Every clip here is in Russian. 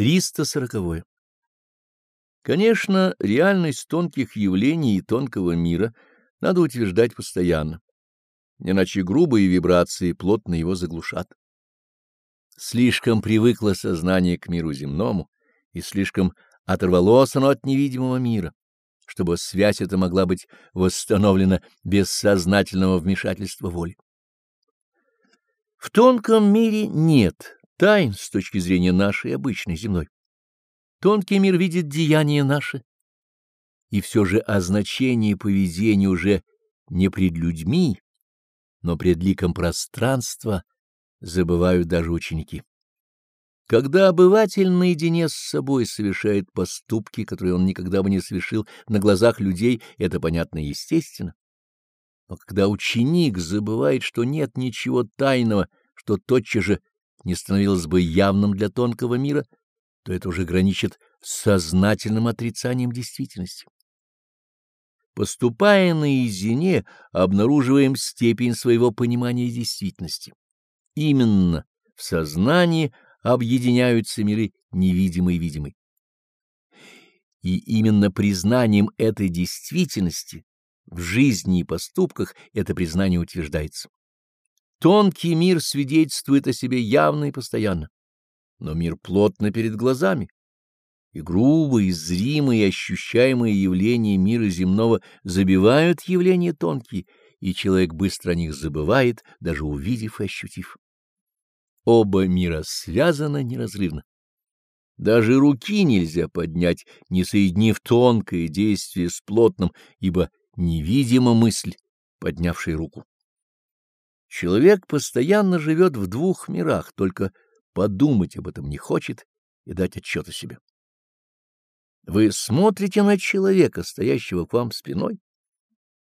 340. Конечно, реальность тонких явлений и тонкого мира надо утверждать постоянно, иначе грубые вибрации плотно его заглушат. Слишком привыкло сознание к миру земному, и слишком оторвалось оно от невидимого мира, чтобы связь эта могла быть восстановлена без сознательного вмешательства воли. В тонком мире нет тайн с точки зрения нашей обычной земной. Тонкий мир видит деяния наши, и все же о значении поведения уже не пред людьми, но пред ликом пространства забывают даже ученики. Когда обыватель наедине с собой совершает поступки, которые он никогда бы не совершил на глазах людей, это понятно и естественно. Но когда ученик забывает, что нет ничего тайного, что тотчас же не становилось бы явным для тонкого мира, то это уже граничит с сознательным отрицанием действительности. Поступая наедине, обнаруживаем степень своего понимания действительности. Именно в сознании объединяются миры невидимый и видимый. И именно признанием этой действительности в жизни и поступках это признание утверждается. Тонкий мир свидетельствует о себе явно и постоянно, но мир плотно перед глазами, и грубые, зримые, ощущаемые явления мира земного забивают явления тонкие, и человек быстро о них забывает, даже увидев и ощутив. Оба мира связаны неразрывно. Даже руки нельзя поднять, не соединив тонкое действие с плотным, ибо невидима мысль, поднявшая руку. Человек постоянно живет в двух мирах, только подумать об этом не хочет и дать отчет о себе. Вы смотрите на человека, стоящего к вам спиной,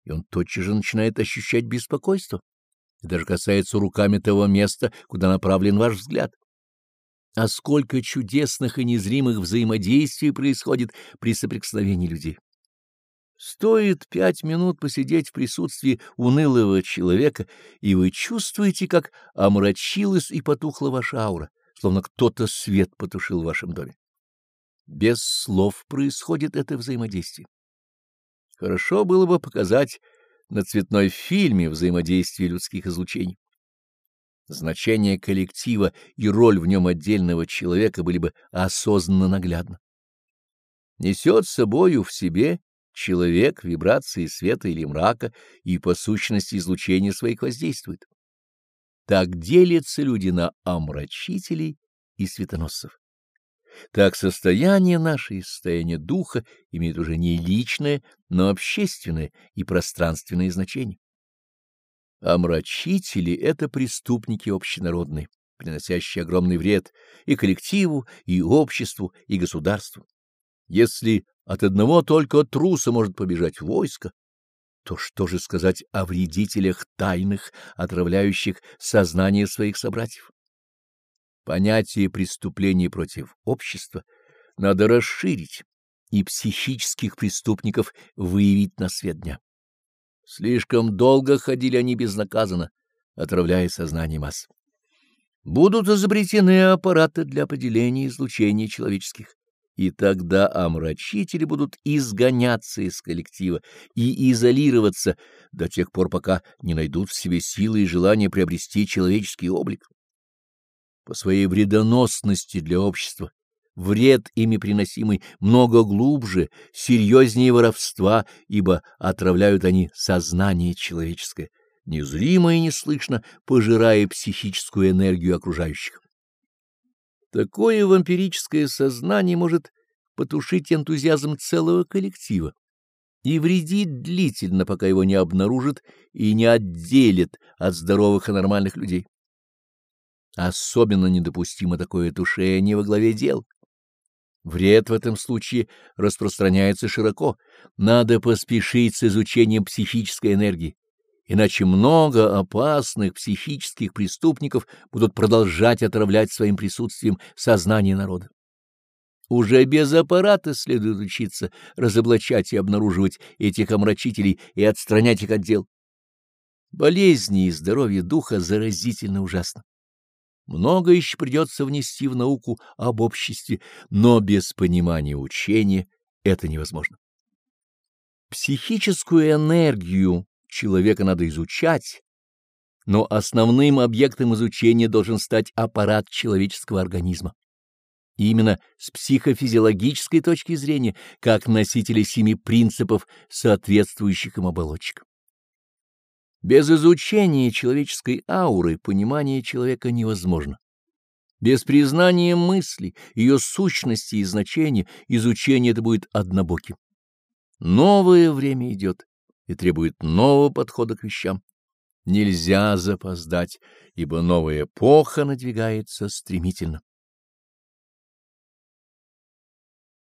и он тотчас же начинает ощущать беспокойство, и даже касается руками того места, куда направлен ваш взгляд. А сколько чудесных и незримых взаимодействий происходит при соприкосновении людей. Стоит пять минут посидеть в присутствии унылого человека, и вы чувствуете, как омрачилась и потухла ваша аура, словно кто-то свет потушил в вашем доме. Без слов происходит это взаимодействие. Хорошо было бы показать на цветной фильме взаимодействие людских излучений. Значение коллектива и роль в нем отдельного человека были бы осознанно наглядно. Несет с собою в себе Человек вибрации света или мрака и по сущности излучения своих воздействует. Так делятся люди на омрачителей и светоносцев. Так состояние наше и состояние духа имеет уже не личное, но общественное и пространственное значение. Омрачители — это преступники общенародные, приносящие огромный вред и коллективу, и обществу, и государству. Если от одного только труса может побежать войско, то что же сказать о вредителях тайных, отравляющих сознание своих собратьев? Понятие преступлений против общества надо расширить и психических преступников выявить на свет дня. Слишком долго ходили они безнаказанно, отравляя сознание масс. Будут изобретены аппараты для определения излучения человеческих и тогда омрачители будут изгоняться из коллектива и изолироваться до тех пор, пока не найдут в себе силы и желание приобрести человеческий облик. По своей вредоносности для общества вред ими приносимый много глубже, серьезнее воровства, ибо отравляют они сознание человеческое, незримо и неслышно пожирая психическую энергию окружающих. Такое вампирическое сознание может потушить энтузиазм целого коллектива и вредит длительно, пока его не обнаружат и не отделят от здоровых и нормальных людей. Особенно недопустимо такое тушение во главе дел. Вред в этом случае распространяется широко. Надо поспешить с изучением психической энергии иначе много опасных психических преступников будут продолжать отравлять своим присутствием сознание народа. Уже без аппарата следует учиться разоблачать и обнаруживать этих омрачителей и отстранять их от дел. Болезни и здоровье духа заразительно ужасно. много еще придется внести в науку об обществе, но без понимания учения это невозможно. Психическую энергию человека надо изучать, но основным объектом изучения должен стать аппарат человеческого организма. И именно с психофизиологической точки зрения, как носители семи принципов, соответствующих им оболочек. Без изучения человеческой ауры понимание человека невозможно. Без признания мысли, ее сущности и значения, изучение это будет однобоким. Новое время идет и требует нового подхода к вещам. Нельзя запоздать, ибо новая эпоха надвигается стремительно.